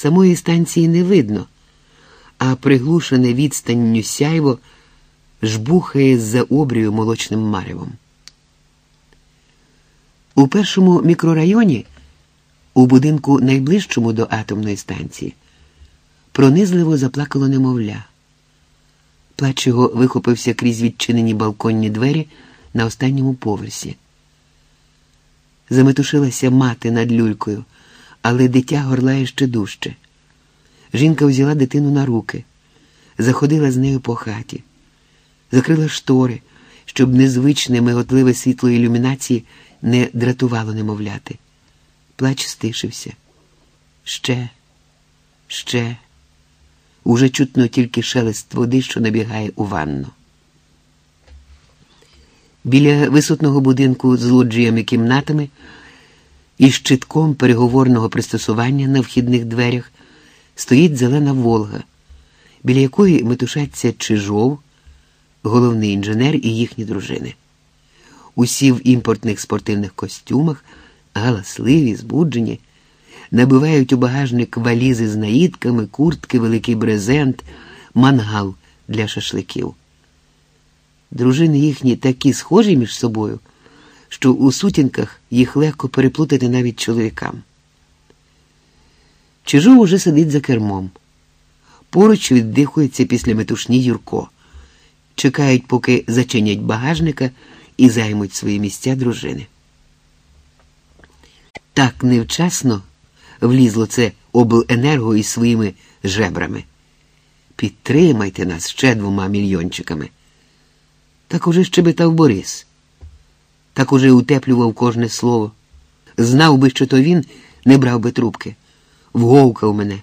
Самої станції не видно, а приглушене відстанню сяйво жбухає з-за обрію молочним маревом. У першому мікрорайоні, у будинку найближчому до атомної станції, пронизливо заплакало немовля. Плач його вихопився крізь відчинені балконні двері на останньому поверсі. Заметушилася мати над люлькою, але дитя горлає ще дужче. Жінка взяла дитину на руки, заходила з нею по хаті, закрила штори, щоб незвичне миготливе світло ілюмінації не дратувало немовляти. Плач стишився. Ще, ще. Уже чутно тільки шелест води, що набігає у ванну. Біля висотного будинку з лоджіями кімнатами і щитком переговорного пристосування на вхідних дверях стоїть зелена Волга, біля якої метушаться Чижов, головний інженер і їхні дружини. Усі в імпортних спортивних костюмах, галасливі, збуджені, набивають у багажник валізи з наїдками, куртки, великий брезент, мангал для шашликів. Дружини їхні такі схожі між собою, що у сутінках їх легко переплутати навіть чоловікам. Чижов уже сидить за кермом. Поруч віддихується після метушні Юрко. Чекають, поки зачинять багажника і займуть свої місця дружини. Так невчасно влізло це обленерго із своїми жебрами. Підтримайте нас ще двома мільйончиками. Так уже щебетав Борис, так уже утеплював кожне слово. Знав би, що то він не брав би трубки, вговкав мене,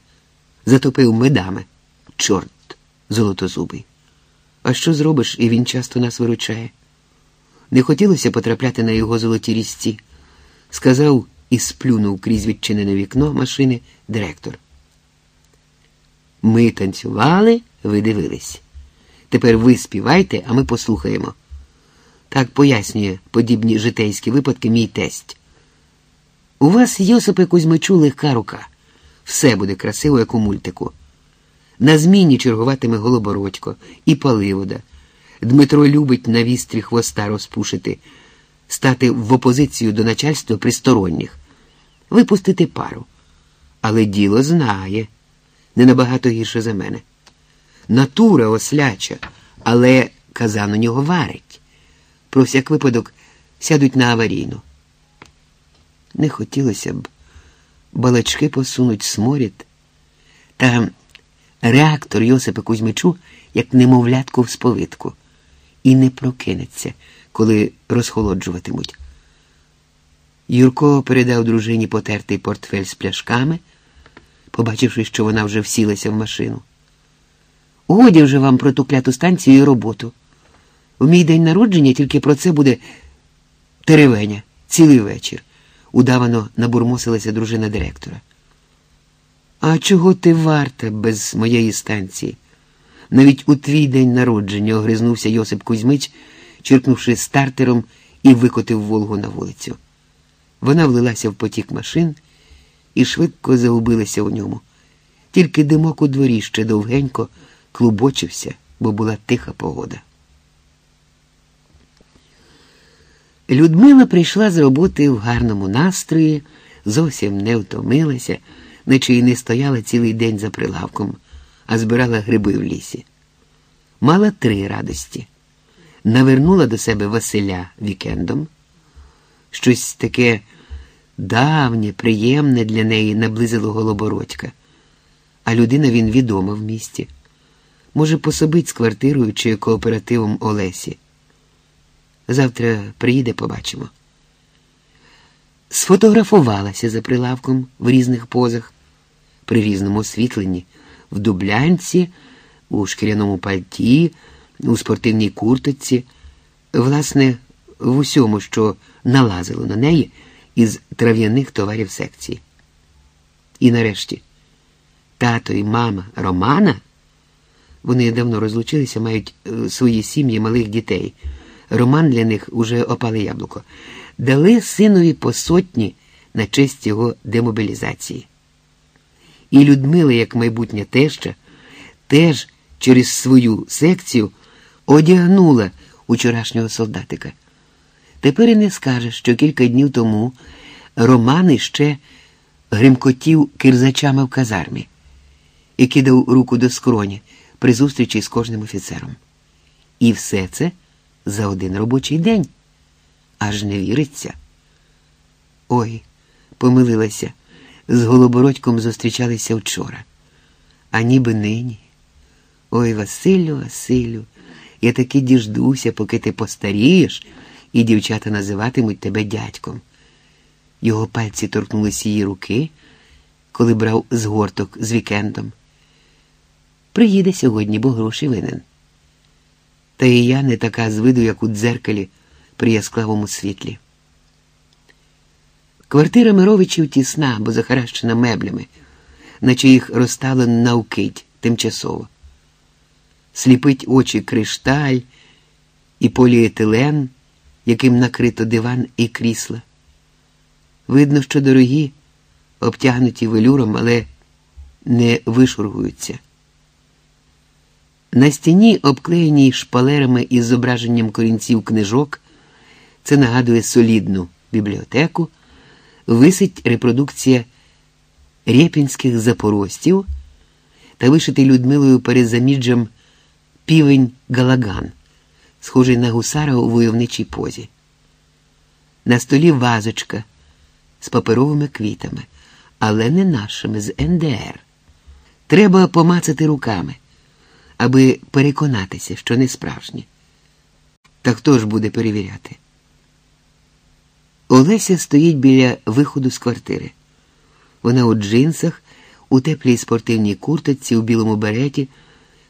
затопив медами. Чорт золотозубий. А що зробиш, і він часто нас виручає? Не хотілося потрапляти на його золоті різці. Сказав і сплюнув крізь відчинене вікно машини директор. Ми танцювали, ви дивились. Тепер ви співайте, а ми послухаємо. Так пояснює подібні житейські випадки мій тесть. У вас, Йосипе Кузьмичу, легка рука. Все буде красиво, як у мультику. На зміні чергуватиме Голобородько і Паливода. Дмитро любить на вістрі хвоста розпушити, стати в опозицію до начальства присторонніх, випустити пару. Але діло знає, не набагато гірше за мене. Натура осляча, але казан у нього варить. Про всяк випадок сядуть на аварійну. Не хотілося б, балачки посунуть сморід. Та реактор Йосипа Кузьмичу, як немовлятку в сповитку, і не прокинеться, коли розхолоджуватимуть. Юрко передав дружині потертий портфель з пляшками, побачивши, що вона вже всілася в машину. Годі вже вам про ту кляту станцію і роботу. У мій день народження тільки про це буде теревеня цілий вечір, удавано набурмосилася дружина директора. А чого ти варта без моєї станції? Навіть у твій день народження огризнувся Йосип Кузьмич, черкнувши стартером і викотив Волгу на вулицю. Вона влилася в потік машин і швидко загубилася у ньому. Тільки димок у дворі ще довгенько клубочився, бо була тиха погода. Людмила прийшла з роботи в гарному настрої, зовсім не втомилася, наче й не стояла цілий день за прилавком, а збирала гриби в лісі. Мала три радості. Навернула до себе Василя вікендом. Щось таке давнє, приємне для неї наблизило Голобородька, а людина він відома в місті. Може, пособить з квартирою чи кооперативом Олесі. Завтра приїде, побачимо. Сфотографувалася за прилавком в різних позах, при різному освітленні, в дублянці, у шкіряному пальті, у спортивній курточці, власне, в усьому, що налазило на неї із трав'яних товарів секції. І нарешті тато і мама Романа. Вони давно розлучилися, мають е, свої сім'ї малих дітей. Роман для них уже опале яблуко. Дали синові по сотні на честь його демобілізації. І Людмила, як майбутня теща, теж через свою секцію одягнула учорашнього солдатика. Тепер і не скажеш, що кілька днів тому Роман іще гримкотів кирзачами в казармі і кидав руку до скроні при зустрічі з кожним офіцером. І все це за один робочий день. Аж не віриться. Ой, помилилася, з Голобородьком зустрічалися вчора, а ніби нині. Ой, Василю, Василю, я таки діждуся, поки ти постарієш, і дівчата називатимуть тебе дядьком. Його пальці торкнулися її руки, коли брав згорток з вікендом. Приїде сьогодні, бо гроші винен. Та і я не така з виду, як у дзеркалі при яскравому світлі. Квартира Мировичів тісна, бо захаращена меблями, наче їх розстало навкить тимчасово. Сліпить очі кришталь і поліетилен, яким накрито диван і крісла. Видно, що дорогі, обтягнуті велюром, але не вишургуються. На стіні, обклеєній шпалерами із зображенням корінців книжок, це нагадує солідну бібліотеку, висить репродукція рєпінських запорожців та вишитий Людмилою перед заміджем півень Галаган, схожий на гусара у войовничій позі. На столі вазочка з паперовими квітами, але не нашими з НДР. Треба помацати руками аби переконатися, що не справжні. Та хто ж буде перевіряти? Олеся стоїть біля виходу з квартири. Вона у джинсах, у теплій спортивній курточці, у білому береті,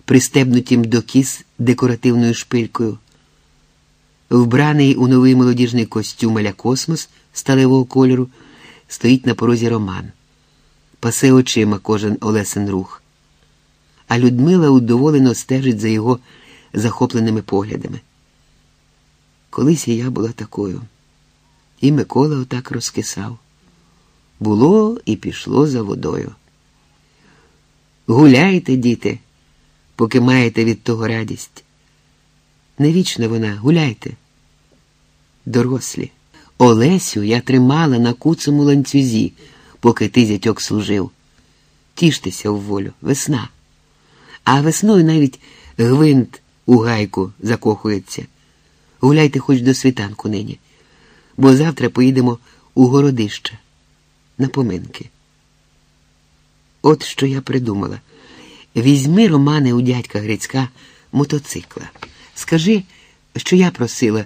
пристебнутім до кіс декоративною шпилькою. Вбраний у новий молодіжний костюм аля космос сталевого кольору, стоїть на порозі Роман. Пасе очима кожен Олесен рух а Людмила удоволено стежить за його захопленими поглядами. Колись і я була такою, і Микола отак розкисав. Було і пішло за водою. Гуляйте, діти, поки маєте від того радість. Не вічна вона, гуляйте. Дорослі. Олесю я тримала на куцому ланцюзі, поки ти зятьок служив. Тіштеся в волю, весна а весною навіть гвинт у гайку закохується. Гуляйте хоч до світанку нині, бо завтра поїдемо у городище на поминки. От що я придумала. Візьми, Романе, у дядька Грицька мотоцикла. Скажи, що я просила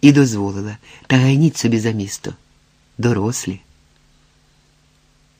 і дозволила, та гайніть собі за місто. Дорослі.